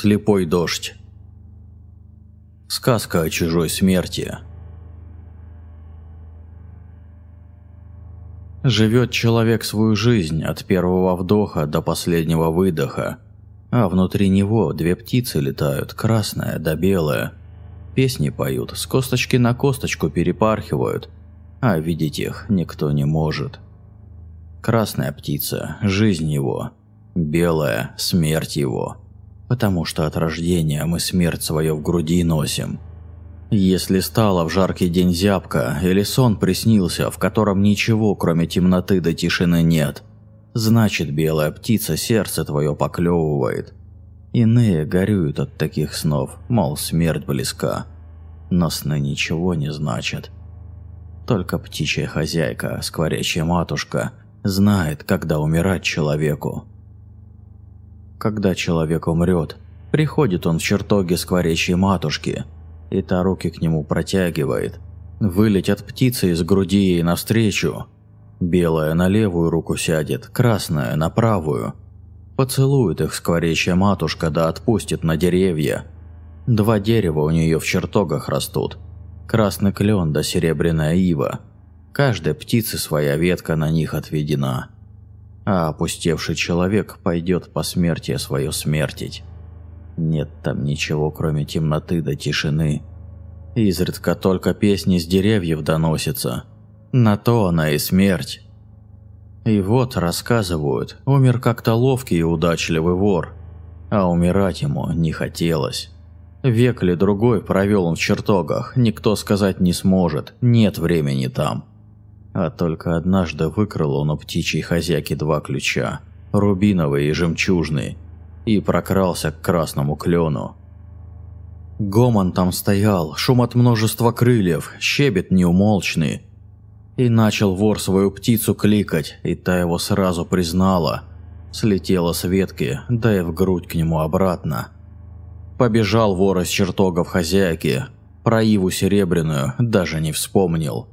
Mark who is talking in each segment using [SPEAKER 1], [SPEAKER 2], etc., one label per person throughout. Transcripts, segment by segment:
[SPEAKER 1] Слепой дождь. Сказка о чужой смерти. Живет человек свою жизнь от первого вдоха до последнего выдоха, а внутри него две птицы летают, красная да белая. Песни поют, с косточки на косточку перепархивают, а видеть их никто не может. Красная птица – жизнь его, белая – смерть его, потому что от рождения мы смерть свою в груди носим. Если стало в жаркий день зябко, или сон приснился, в котором ничего, кроме темноты да тишины нет, значит белая птица сердце твое поклевывает. Иные горюют от таких снов, мол, смерть близка. Но сны ничего не значат. Только птичья хозяйка, скворечья матушка, знает, когда умирать человеку. Когда человек умрет, приходит он в чертоги скворечьей матушки, и та руки к нему протягивает. Вылетят птицы из груди ей навстречу. Белая на левую руку сядет, красная на правую. Поцелует их скворечья матушка да отпустит на деревья. Два дерева у нее в чертогах растут. Красный клен да серебряная ива. Каждой птице своя ветка на них отведена а опустевший человек пойдет по смерти свою смертить. Нет там ничего, кроме темноты да тишины. Изредка только песни с деревьев доносятся. На то она и смерть. И вот, рассказывают, умер как-то ловкий и удачливый вор, а умирать ему не хотелось. Век ли другой провел он в чертогах, никто сказать не сможет, нет времени там. А только однажды выкрал он у птичьей хозяйки два ключа, рубиновый и жемчужный, и прокрался к красному клену. Гомон там стоял, шум от множества крыльев, щебет неумолчный. И начал вор свою птицу кликать, и та его сразу признала. Слетела с ветки, да и в грудь к нему обратно. Побежал вор из чертогов хозяйки, про Иву Серебряную даже не вспомнил.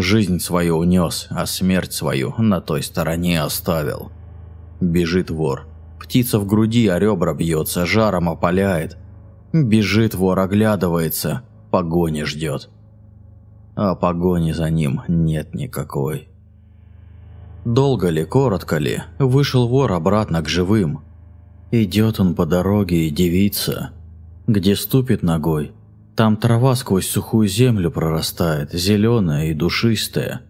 [SPEAKER 1] Жизнь свою унес, а смерть свою на той стороне оставил. Бежит вор. Птица в груди, а ребра бьется, жаром опаляет. Бежит вор, оглядывается, погони ждет. А погони за ним нет никакой. Долго ли, коротко ли, вышел вор обратно к живым. Идет он по дороге и девица, где ступит ногой, там трава сквозь сухую землю прорастает, зеленая и душистая.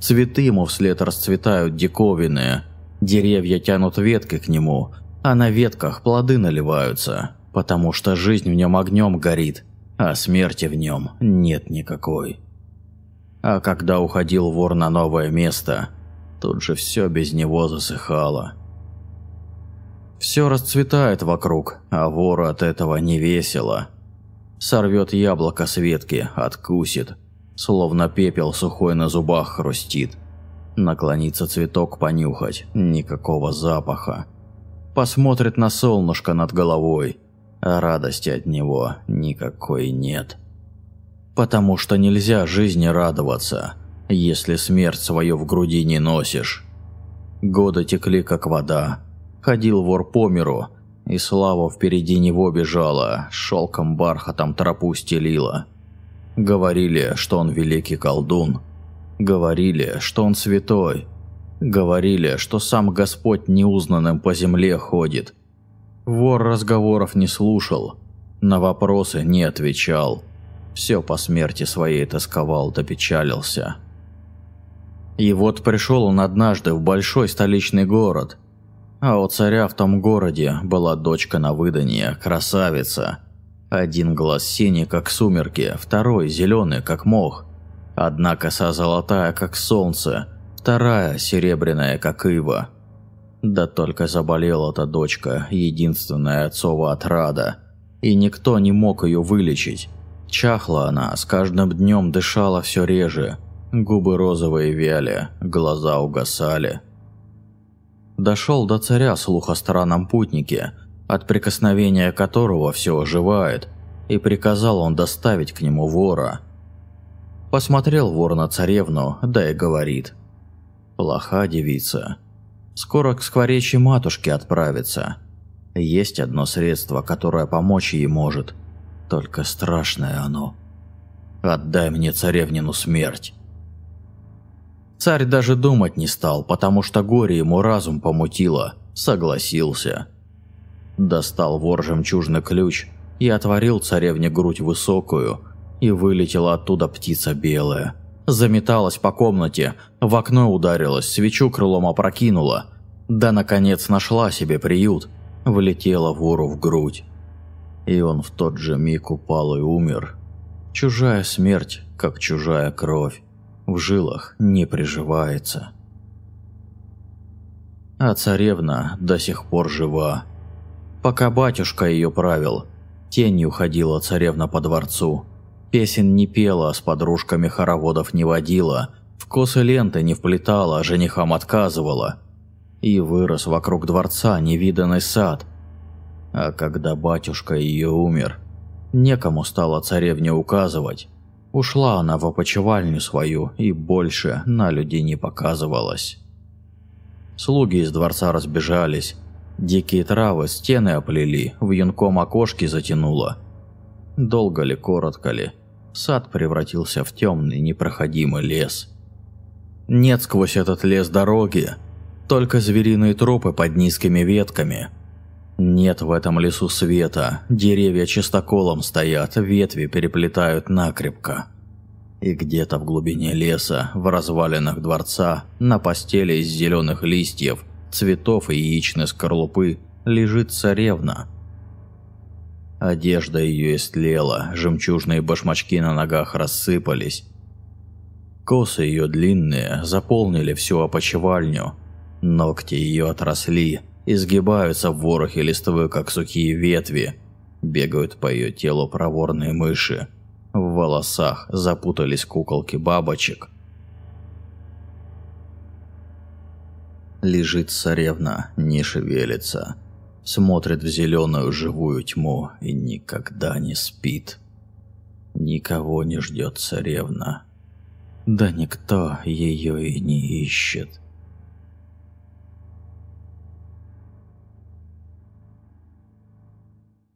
[SPEAKER 1] Цветы ему вслед расцветают диковинные, деревья тянут ветки к нему, а на ветках плоды наливаются, потому что жизнь в нем огнем горит, а смерти в нем нет никакой. А когда уходил вор на новое место, тут же все без него засыхало. Все расцветает вокруг, а вору от этого не весело – Сорвет яблоко с ветки, откусит. Словно пепел сухой на зубах хрустит. Наклонится цветок понюхать, никакого запаха. Посмотрит на солнышко над головой, а радости от него никакой нет. Потому что нельзя жизни радоваться, если смерть свою в груди не носишь. Годы текли как вода. Ходил вор по миру, и Слава впереди него бежала, шелком бархатом тропу стелила. Говорили, что он великий колдун. Говорили, что он святой. Говорили, что сам Господь неузнанным по земле ходит. Вор разговоров не слушал, на вопросы не отвечал. Все по смерти своей тосковал, допечалился. И вот пришел он однажды в большой столичный город – а у царя в том городе была дочка на выданье, красавица. Один глаз синий, как сумерки, второй зеленый, как мох. Одна коса золотая, как солнце, вторая серебряная, как ива. Да только заболела эта дочка, единственная отцова отрада, и никто не мог ее вылечить. Чахла она, с каждым днем дышала все реже, губы розовые вяли, глаза угасали. Дошел до царя слух о странном путнике, от прикосновения которого все оживает, и приказал он доставить к нему вора. Посмотрел вор на царевну, да и говорит. «Плоха девица. Скоро к скворечьей матушке отправится. Есть одно средство, которое помочь ей может. Только страшное оно. Отдай мне царевнину смерть. Царь даже думать не стал, потому что горе ему разум помутило. Согласился. Достал вор жемчужный ключ и отворил царевне грудь высокую, и вылетела оттуда птица белая. Заметалась по комнате, в окно ударилась, свечу крылом опрокинула. Да, наконец, нашла себе приют, влетела вору в грудь. И он в тот же миг упал и умер. Чужая смерть, как чужая кровь, в жилах не приживается. А царевна до сих пор жива. Пока батюшка ее правил, тенью ходила царевна по дворцу. Песен не пела, с подружками хороводов не водила, в косы ленты не вплетала, женихам отказывала. И вырос вокруг дворца невиданный сад. А когда батюшка ее умер, некому стало царевне указывать. Ушла она в опочивальню свою и больше на людей не показывалась. Слуги из дворца разбежались. Дикие травы стены оплели, в юнком окошки затянуло. Долго ли, коротко ли, сад превратился в темный непроходимый лес. Нет сквозь этот лес дороги, только звериные тропы под низкими ветками. Нет в этом лесу света, деревья чистоколом стоят, ветви переплетают накрепко. И где-то в глубине леса, в развалинах дворца, на постели из зеленых листьев, цветов и яичной скорлупы лежит царевна – Одежда ее истлела, жемчужные башмачки на ногах рассыпались. Косы ее длинные заполнили всю опочивальню. Ногти ее отросли, изгибаются в ворохе листвы, как сухие ветви. Бегают по ее телу проворные мыши. В волосах запутались куколки бабочек. Лежит царевна, не шевелится смотрит в зеленую живую тьму и никогда не спит. Никого не ждет царевна. Да никто ее и не ищет.